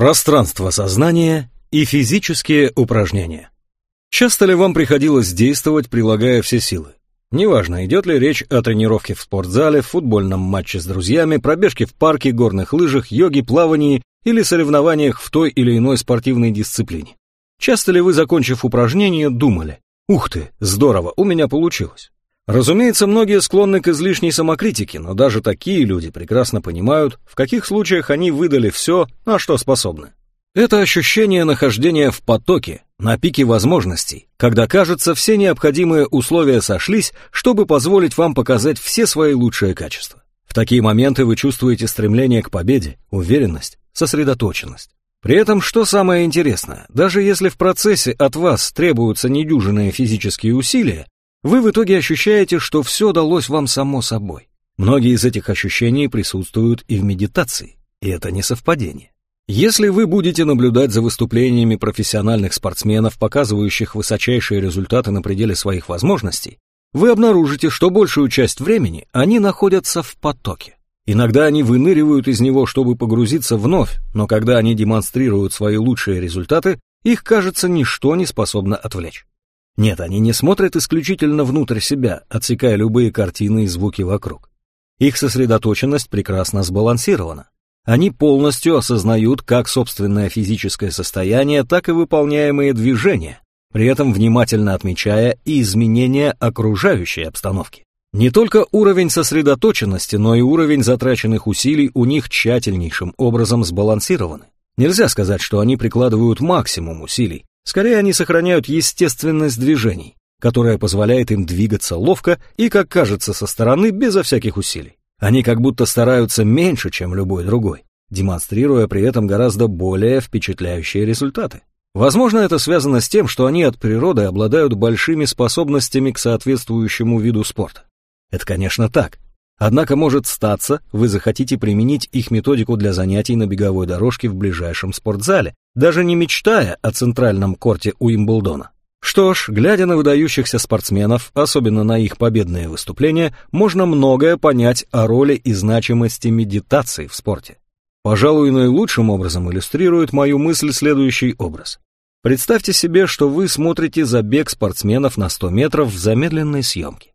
Пространство сознания и физические упражнения. Часто ли вам приходилось действовать, прилагая все силы? Неважно, идет ли речь о тренировке в спортзале, футбольном матче с друзьями, пробежке в парке, горных лыжах, йоге, плавании или соревнованиях в той или иной спортивной дисциплине. Часто ли вы, закончив упражнение, думали «Ух ты, здорово, у меня получилось». Разумеется, многие склонны к излишней самокритике, но даже такие люди прекрасно понимают, в каких случаях они выдали все, на что способны. Это ощущение нахождения в потоке, на пике возможностей, когда, кажется, все необходимые условия сошлись, чтобы позволить вам показать все свои лучшие качества. В такие моменты вы чувствуете стремление к победе, уверенность, сосредоточенность. При этом, что самое интересное, даже если в процессе от вас требуются недюжинные физические усилия, вы в итоге ощущаете, что все далось вам само собой. Многие из этих ощущений присутствуют и в медитации, и это не совпадение. Если вы будете наблюдать за выступлениями профессиональных спортсменов, показывающих высочайшие результаты на пределе своих возможностей, вы обнаружите, что большую часть времени они находятся в потоке. Иногда они выныривают из него, чтобы погрузиться вновь, но когда они демонстрируют свои лучшие результаты, их, кажется, ничто не способно отвлечь. Нет, они не смотрят исключительно внутрь себя, отсекая любые картины и звуки вокруг. Их сосредоточенность прекрасно сбалансирована. Они полностью осознают как собственное физическое состояние, так и выполняемые движения, при этом внимательно отмечая и изменения окружающей обстановки. Не только уровень сосредоточенности, но и уровень затраченных усилий у них тщательнейшим образом сбалансированы. Нельзя сказать, что они прикладывают максимум усилий, Скорее, они сохраняют естественность движений, которая позволяет им двигаться ловко и, как кажется со стороны, безо всяких усилий. Они как будто стараются меньше, чем любой другой, демонстрируя при этом гораздо более впечатляющие результаты. Возможно, это связано с тем, что они от природы обладают большими способностями к соответствующему виду спорта. Это, конечно, так, Однако может статься, вы захотите применить их методику для занятий на беговой дорожке в ближайшем спортзале, даже не мечтая о центральном корте Уимблдона. Что ж, глядя на выдающихся спортсменов, особенно на их победные выступления, можно многое понять о роли и значимости медитации в спорте. Пожалуй, наилучшим образом иллюстрирует мою мысль следующий образ. Представьте себе, что вы смотрите забег спортсменов на 100 метров в замедленной съемке.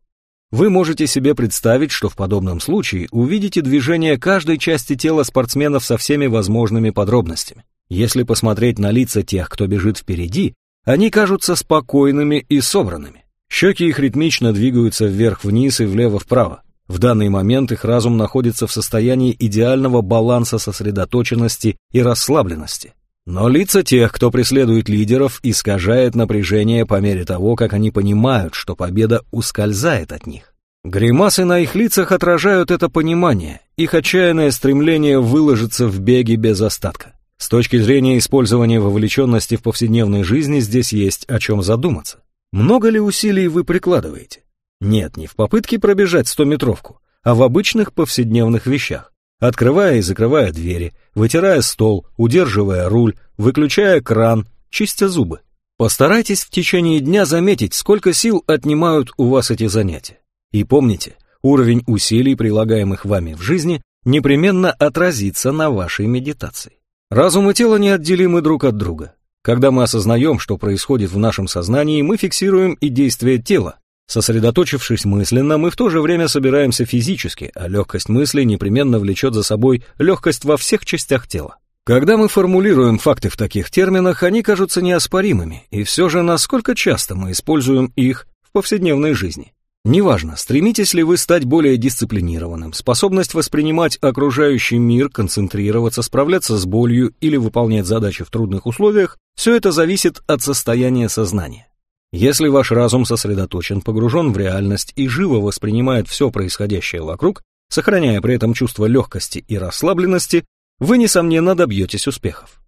Вы можете себе представить, что в подобном случае увидите движение каждой части тела спортсменов со всеми возможными подробностями. Если посмотреть на лица тех, кто бежит впереди, они кажутся спокойными и собранными. Щеки их ритмично двигаются вверх-вниз и влево-вправо. В данный момент их разум находится в состоянии идеального баланса сосредоточенности и расслабленности. Но лица тех, кто преследует лидеров, искажает напряжение по мере того, как они понимают, что победа ускользает от них. Гримасы на их лицах отражают это понимание, их отчаянное стремление выложиться в беге без остатка. С точки зрения использования вовлеченности в повседневной жизни здесь есть о чем задуматься. Много ли усилий вы прикладываете? Нет, не в попытке пробежать стометровку, а в обычных повседневных вещах открывая и закрывая двери, вытирая стол, удерживая руль, выключая кран, чистя зубы. Постарайтесь в течение дня заметить, сколько сил отнимают у вас эти занятия. И помните, уровень усилий, прилагаемых вами в жизни, непременно отразится на вашей медитации. Разум и тело неотделимы друг от друга. Когда мы осознаем, что происходит в нашем сознании, мы фиксируем и действия тела, Сосредоточившись мысленно, мы в то же время собираемся физически, а легкость мысли непременно влечет за собой легкость во всех частях тела. Когда мы формулируем факты в таких терминах, они кажутся неоспоримыми, и все же насколько часто мы используем их в повседневной жизни. Неважно, стремитесь ли вы стать более дисциплинированным, способность воспринимать окружающий мир, концентрироваться, справляться с болью или выполнять задачи в трудных условиях, все это зависит от состояния сознания. Если ваш разум сосредоточен, погружен в реальность и живо воспринимает все происходящее вокруг, сохраняя при этом чувство легкости и расслабленности, вы, несомненно, добьетесь успехов.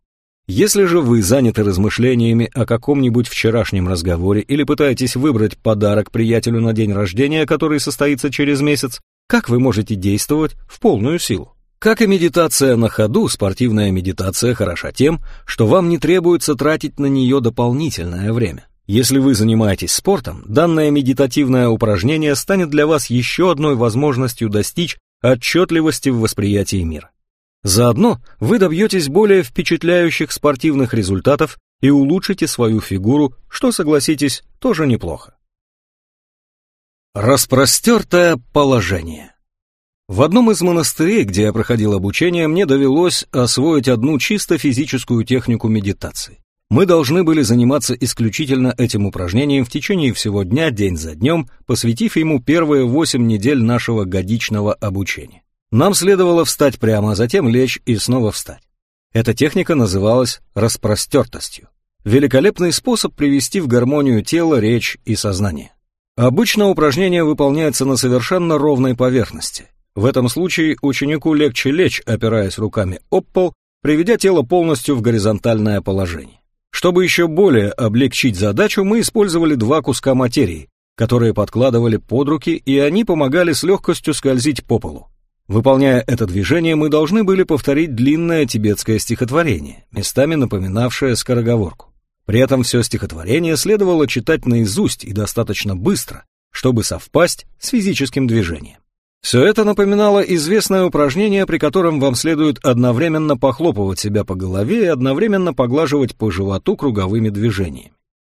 Если же вы заняты размышлениями о каком-нибудь вчерашнем разговоре или пытаетесь выбрать подарок приятелю на день рождения, который состоится через месяц, как вы можете действовать в полную силу? Как и медитация на ходу, спортивная медитация хороша тем, что вам не требуется тратить на нее дополнительное время. Если вы занимаетесь спортом, данное медитативное упражнение станет для вас еще одной возможностью достичь отчетливости в восприятии мира. Заодно вы добьетесь более впечатляющих спортивных результатов и улучшите свою фигуру, что, согласитесь, тоже неплохо. Распростертое положение В одном из монастырей, где я проходил обучение, мне довелось освоить одну чисто физическую технику медитации. Мы должны были заниматься исключительно этим упражнением в течение всего дня, день за днем, посвятив ему первые восемь недель нашего годичного обучения. Нам следовало встать прямо, а затем лечь и снова встать. Эта техника называлась распростертостью. Великолепный способ привести в гармонию тело, речь и сознание. Обычно упражнение выполняется на совершенно ровной поверхности. В этом случае ученику легче лечь, опираясь руками об пол, приведя тело полностью в горизонтальное положение. Чтобы еще более облегчить задачу, мы использовали два куска материи, которые подкладывали под руки, и они помогали с легкостью скользить по полу. Выполняя это движение, мы должны были повторить длинное тибетское стихотворение, местами напоминавшее скороговорку. При этом все стихотворение следовало читать наизусть и достаточно быстро, чтобы совпасть с физическим движением. Все это напоминало известное упражнение, при котором вам следует одновременно похлопывать себя по голове и одновременно поглаживать по животу круговыми движениями.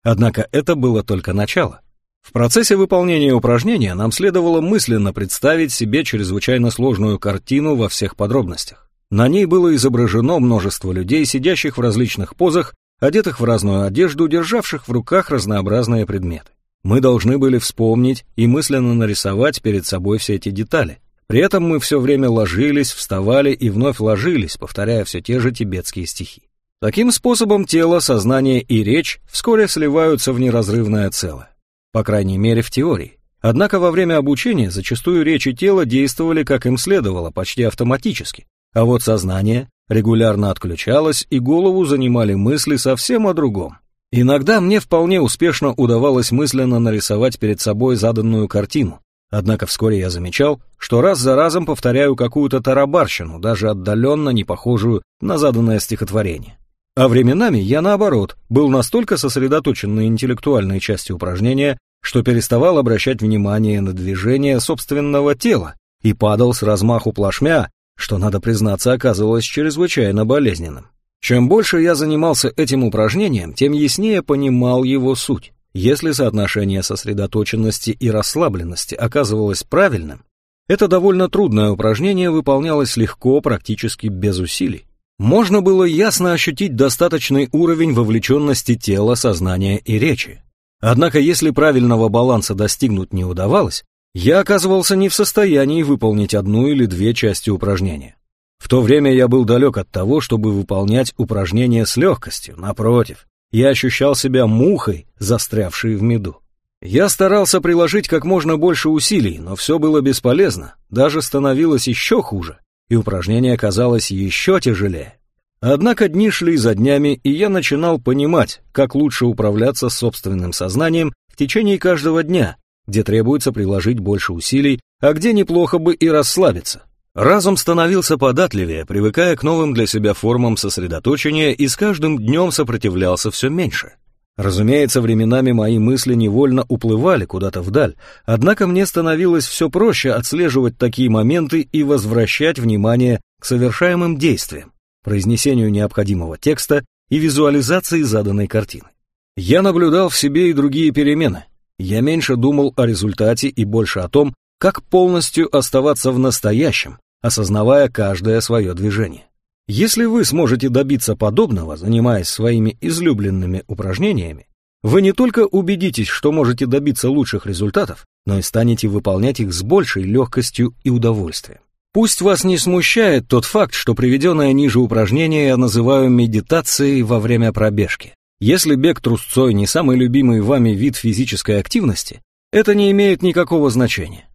Однако это было только начало. В процессе выполнения упражнения нам следовало мысленно представить себе чрезвычайно сложную картину во всех подробностях. На ней было изображено множество людей, сидящих в различных позах, одетых в разную одежду, державших в руках разнообразные предметы. Мы должны были вспомнить и мысленно нарисовать перед собой все эти детали. При этом мы все время ложились, вставали и вновь ложились, повторяя все те же тибетские стихи. Таким способом тело, сознание и речь вскоре сливаются в неразрывное целое. По крайней мере, в теории. Однако во время обучения зачастую речь и тело действовали как им следовало, почти автоматически. А вот сознание регулярно отключалось, и голову занимали мысли совсем о другом. Иногда мне вполне успешно удавалось мысленно нарисовать перед собой заданную картину, однако вскоре я замечал, что раз за разом повторяю какую-то тарабарщину, даже отдаленно не похожую на заданное стихотворение. А временами я, наоборот, был настолько сосредоточен на интеллектуальной части упражнения, что переставал обращать внимание на движение собственного тела и падал с размаху плашмя, что, надо признаться, оказывалось чрезвычайно болезненным. Чем больше я занимался этим упражнением, тем яснее понимал его суть. Если соотношение сосредоточенности и расслабленности оказывалось правильным, это довольно трудное упражнение выполнялось легко, практически без усилий. Можно было ясно ощутить достаточный уровень вовлеченности тела, сознания и речи. Однако если правильного баланса достигнуть не удавалось, я оказывался не в состоянии выполнить одну или две части упражнения. В то время я был далек от того, чтобы выполнять упражнения с легкостью, напротив, я ощущал себя мухой, застрявшей в меду. Я старался приложить как можно больше усилий, но все было бесполезно, даже становилось еще хуже, и упражнение казалось еще тяжелее. Однако дни шли за днями, и я начинал понимать, как лучше управляться собственным сознанием в течение каждого дня, где требуется приложить больше усилий, а где неплохо бы и расслабиться. Разум становился податливее, привыкая к новым для себя формам сосредоточения и с каждым днем сопротивлялся все меньше. Разумеется, временами мои мысли невольно уплывали куда-то вдаль, однако мне становилось все проще отслеживать такие моменты и возвращать внимание к совершаемым действиям, произнесению необходимого текста и визуализации заданной картины. Я наблюдал в себе и другие перемены. Я меньше думал о результате и больше о том, как полностью оставаться в настоящем, осознавая каждое свое движение. Если вы сможете добиться подобного, занимаясь своими излюбленными упражнениями, вы не только убедитесь, что можете добиться лучших результатов, но и станете выполнять их с большей легкостью и удовольствием. Пусть вас не смущает тот факт, что приведенное ниже упражнение я называю медитацией во время пробежки. Если бег трусцой не самый любимый вами вид физической активности, это не имеет никакого значения.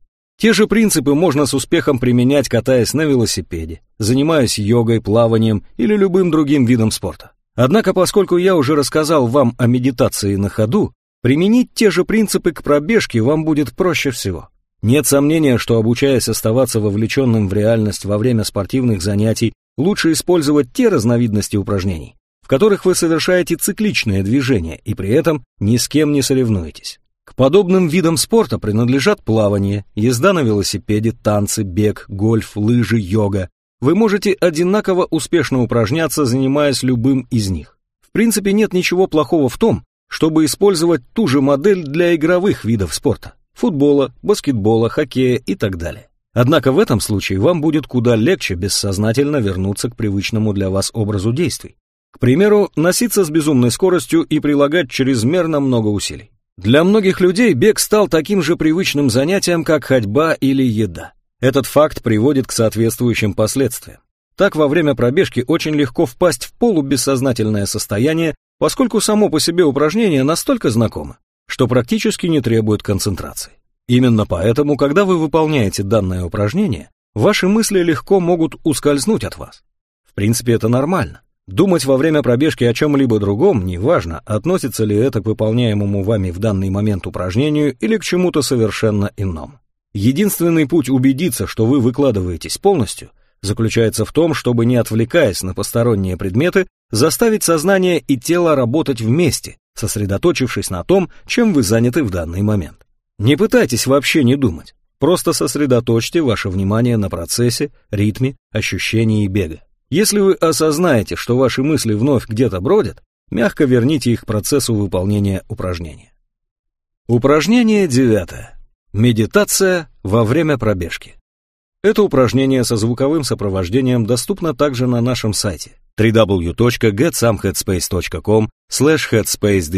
Те же принципы можно с успехом применять, катаясь на велосипеде, занимаясь йогой, плаванием или любым другим видом спорта. Однако, поскольку я уже рассказал вам о медитации на ходу, применить те же принципы к пробежке вам будет проще всего. Нет сомнения, что обучаясь оставаться вовлеченным в реальность во время спортивных занятий, лучше использовать те разновидности упражнений, в которых вы совершаете цикличное движение и при этом ни с кем не соревнуетесь. Подобным видам спорта принадлежат плавание, езда на велосипеде, танцы, бег, гольф, лыжи, йога. вы можете одинаково успешно упражняться, занимаясь любым из них. В принципе, нет ничего плохого в том, чтобы использовать ту же модель для игровых видов спорта – футбола, баскетбола, хоккея и так далее. Однако в этом случае вам будет куда легче бессознательно вернуться к привычному для вас образу действий. К примеру, носиться с безумной скоростью и прилагать чрезмерно много усилий. Для многих людей бег стал таким же привычным занятием, как ходьба или еда. Этот факт приводит к соответствующим последствиям. Так во время пробежки очень легко впасть в полубессознательное состояние, поскольку само по себе упражнение настолько знакомо, что практически не требует концентрации. Именно поэтому, когда вы выполняете данное упражнение, ваши мысли легко могут ускользнуть от вас. В принципе, это нормально. Думать во время пробежки о чем-либо другом, неважно, относится ли это к выполняемому вами в данный момент упражнению или к чему-то совершенно иному. Единственный путь убедиться, что вы выкладываетесь полностью, заключается в том, чтобы, не отвлекаясь на посторонние предметы, заставить сознание и тело работать вместе, сосредоточившись на том, чем вы заняты в данный момент. Не пытайтесь вообще не думать, просто сосредоточьте ваше внимание на процессе, ритме, ощущении бега. Если вы осознаете, что ваши мысли вновь где-то бродят, мягко верните их к процессу выполнения упражнения. Упражнение девятое. Медитация во время пробежки. Это упражнение со звуковым сопровождением доступно также на нашем сайте www.getsomeheadspace.com slash headspace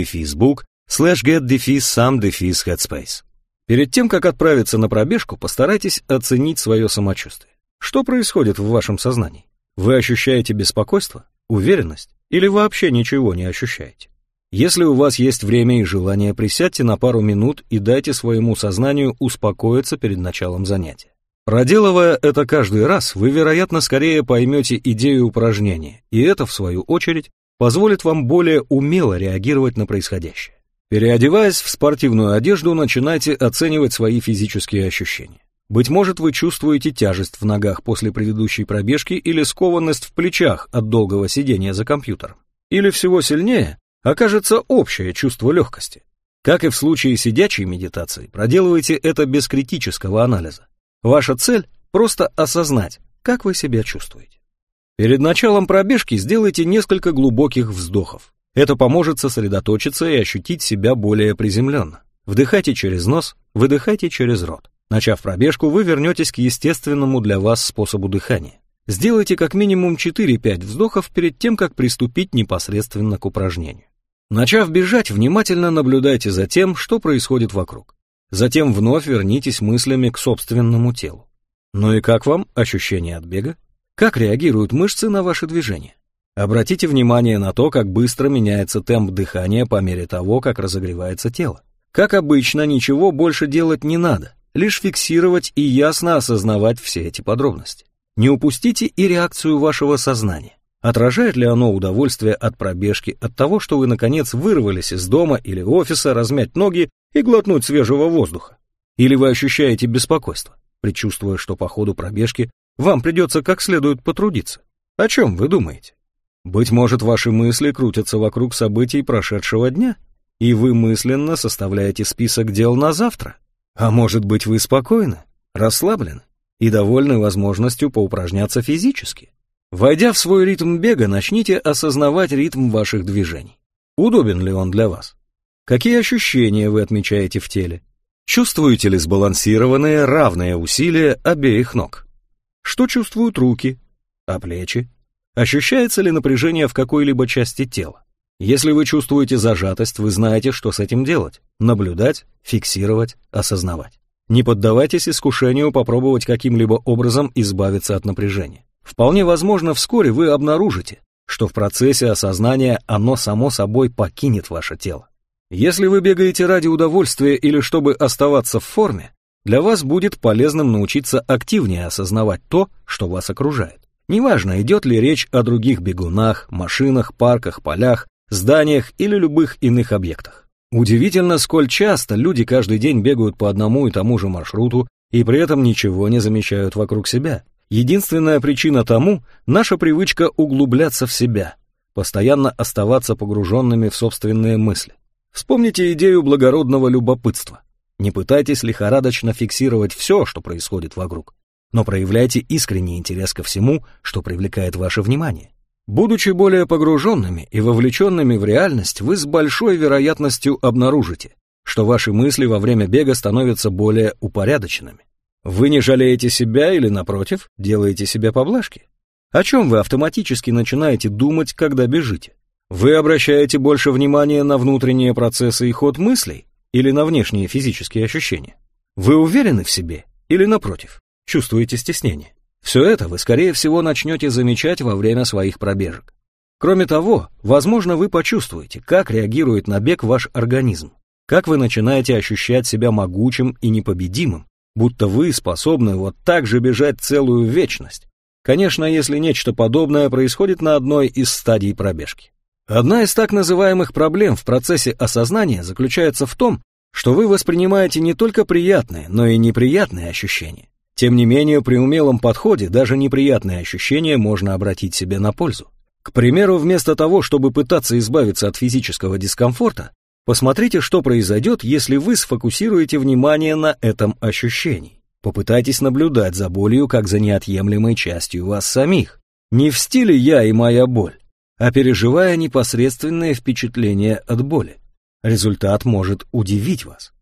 slash get some headspace. Перед тем, как отправиться на пробежку, постарайтесь оценить свое самочувствие. Что происходит в вашем сознании? Вы ощущаете беспокойство, уверенность или вообще ничего не ощущаете? Если у вас есть время и желание, присядьте на пару минут и дайте своему сознанию успокоиться перед началом занятия. Проделывая это каждый раз, вы, вероятно, скорее поймете идею упражнения, и это, в свою очередь, позволит вам более умело реагировать на происходящее. Переодеваясь в спортивную одежду, начинайте оценивать свои физические ощущения. Быть может, вы чувствуете тяжесть в ногах после предыдущей пробежки или скованность в плечах от долгого сидения за компьютером. Или всего сильнее, окажется общее чувство легкости. Как и в случае сидячей медитации, проделывайте это без критического анализа. Ваша цель – просто осознать, как вы себя чувствуете. Перед началом пробежки сделайте несколько глубоких вздохов. Это поможет сосредоточиться и ощутить себя более приземленно. Вдыхайте через нос, выдыхайте через рот. Начав пробежку, вы вернетесь к естественному для вас способу дыхания. Сделайте как минимум 4-5 вздохов перед тем, как приступить непосредственно к упражнению. Начав бежать, внимательно наблюдайте за тем, что происходит вокруг. Затем вновь вернитесь мыслями к собственному телу. Ну и как вам ощущение от бега? Как реагируют мышцы на ваши движения? Обратите внимание на то, как быстро меняется темп дыхания по мере того, как разогревается тело. Как обычно, ничего больше делать не надо лишь фиксировать и ясно осознавать все эти подробности. Не упустите и реакцию вашего сознания. Отражает ли оно удовольствие от пробежки, от того, что вы наконец вырвались из дома или офиса размять ноги и глотнуть свежего воздуха? Или вы ощущаете беспокойство, предчувствуя, что по ходу пробежки вам придется как следует потрудиться? О чем вы думаете? Быть может, ваши мысли крутятся вокруг событий прошедшего дня, и вы мысленно составляете список дел на завтра? А может быть, вы спокойны, расслаблены и довольны возможностью поупражняться физически? Войдя в свой ритм бега, начните осознавать ритм ваших движений. Удобен ли он для вас? Какие ощущения вы отмечаете в теле? Чувствуете ли сбалансированные, равные усилия обеих ног? Что чувствуют руки, а плечи? Ощущается ли напряжение в какой-либо части тела? Если вы чувствуете зажатость, вы знаете, что с этим делать. Наблюдать, фиксировать, осознавать. Не поддавайтесь искушению попробовать каким-либо образом избавиться от напряжения. Вполне возможно, вскоре вы обнаружите, что в процессе осознания оно само собой покинет ваше тело. Если вы бегаете ради удовольствия или чтобы оставаться в форме, для вас будет полезным научиться активнее осознавать то, что вас окружает. Неважно, идет ли речь о других бегунах, машинах, парках, полях, зданиях или любых иных объектах. Удивительно, сколь часто люди каждый день бегают по одному и тому же маршруту и при этом ничего не замечают вокруг себя. Единственная причина тому – наша привычка углубляться в себя, постоянно оставаться погруженными в собственные мысли. Вспомните идею благородного любопытства. Не пытайтесь лихорадочно фиксировать все, что происходит вокруг. но проявляйте искренний интерес ко всему, что привлекает ваше внимание. Будучи более погруженными и вовлеченными в реальность, вы с большой вероятностью обнаружите, что ваши мысли во время бега становятся более упорядоченными. Вы не жалеете себя или, напротив, делаете себе поблажки? О чем вы автоматически начинаете думать, когда бежите? Вы обращаете больше внимания на внутренние процессы и ход мыслей или на внешние физические ощущения? Вы уверены в себе или, напротив, чувствуете стеснение? Все это вы, скорее всего, начнете замечать во время своих пробежек. Кроме того, возможно, вы почувствуете, как реагирует на бег ваш организм, как вы начинаете ощущать себя могучим и непобедимым, будто вы способны вот так же бежать целую вечность. Конечно, если нечто подобное происходит на одной из стадий пробежки. Одна из так называемых проблем в процессе осознания заключается в том, что вы воспринимаете не только приятные, но и неприятные ощущения. Тем не менее, при умелом подходе даже неприятные ощущения можно обратить себе на пользу. К примеру, вместо того, чтобы пытаться избавиться от физического дискомфорта, посмотрите, что произойдет, если вы сфокусируете внимание на этом ощущении. Попытайтесь наблюдать за болью как за неотъемлемой частью вас самих. Не в стиле «я и моя боль», а переживая непосредственные впечатления от боли. Результат может удивить вас.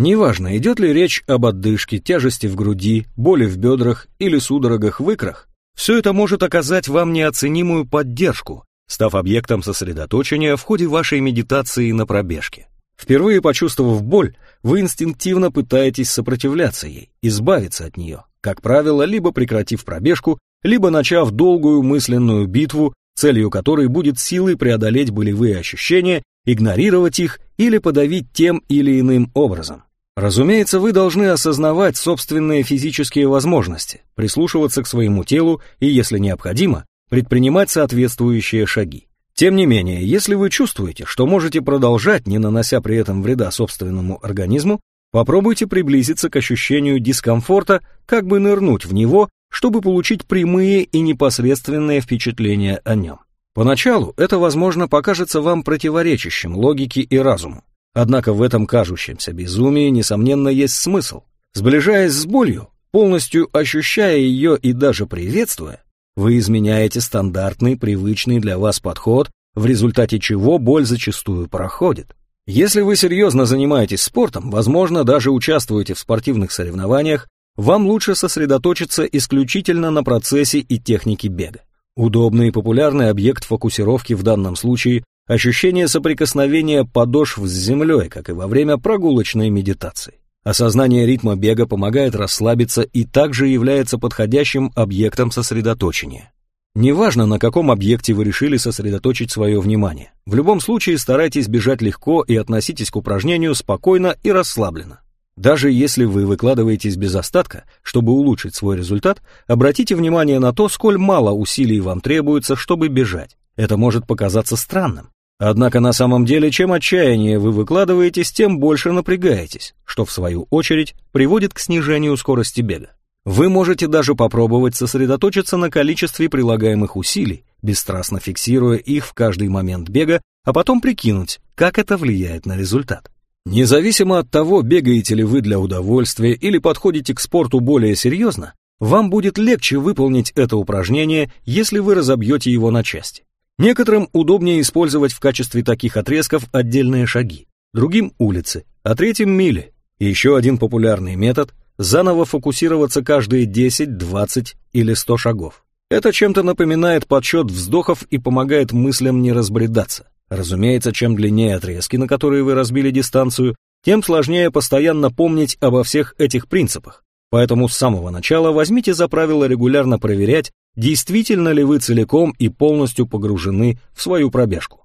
Неважно, идет ли речь об отдышке, тяжести в груди, боли в бедрах или судорогах в икрах, все это может оказать вам неоценимую поддержку, став объектом сосредоточения в ходе вашей медитации на пробежке. Впервые почувствовав боль, вы инстинктивно пытаетесь сопротивляться ей, избавиться от нее, как правило, либо прекратив пробежку, либо начав долгую мысленную битву, целью которой будет силой преодолеть болевые ощущения игнорировать их или подавить тем или иным образом. Разумеется, вы должны осознавать собственные физические возможности, прислушиваться к своему телу и, если необходимо, предпринимать соответствующие шаги. Тем не менее, если вы чувствуете, что можете продолжать, не нанося при этом вреда собственному организму, попробуйте приблизиться к ощущению дискомфорта, как бы нырнуть в него, чтобы получить прямые и непосредственные впечатления о нем. Поначалу это, возможно, покажется вам противоречащим логике и разуму. Однако в этом кажущемся безумии, несомненно, есть смысл. Сближаясь с болью, полностью ощущая ее и даже приветствуя, вы изменяете стандартный, привычный для вас подход, в результате чего боль зачастую проходит. Если вы серьезно занимаетесь спортом, возможно, даже участвуете в спортивных соревнованиях, вам лучше сосредоточиться исключительно на процессе и технике бега. Удобный и популярный объект фокусировки в данном случае – ощущение соприкосновения подошв с землей, как и во время прогулочной медитации. Осознание ритма бега помогает расслабиться и также является подходящим объектом сосредоточения. Неважно, на каком объекте вы решили сосредоточить свое внимание. В любом случае старайтесь бежать легко и относитесь к упражнению спокойно и расслабленно. Даже если вы выкладываетесь без остатка, чтобы улучшить свой результат, обратите внимание на то, сколь мало усилий вам требуется, чтобы бежать. Это может показаться странным. Однако на самом деле, чем отчаяннее вы выкладываетесь, тем больше напрягаетесь, что в свою очередь приводит к снижению скорости бега. Вы можете даже попробовать сосредоточиться на количестве прилагаемых усилий, бесстрастно фиксируя их в каждый момент бега, а потом прикинуть, как это влияет на результат. Независимо от того, бегаете ли вы для удовольствия или подходите к спорту более серьезно, вам будет легче выполнить это упражнение, если вы разобьете его на части. Некоторым удобнее использовать в качестве таких отрезков отдельные шаги, другим улицы, а третьим мили. И еще один популярный метод – заново фокусироваться каждые 10, 20 или 100 шагов. Это чем-то напоминает подсчет вздохов и помогает мыслям не разбредаться. Разумеется, чем длиннее отрезки, на которые вы разбили дистанцию, тем сложнее постоянно помнить обо всех этих принципах. Поэтому с самого начала возьмите за правило регулярно проверять, действительно ли вы целиком и полностью погружены в свою пробежку.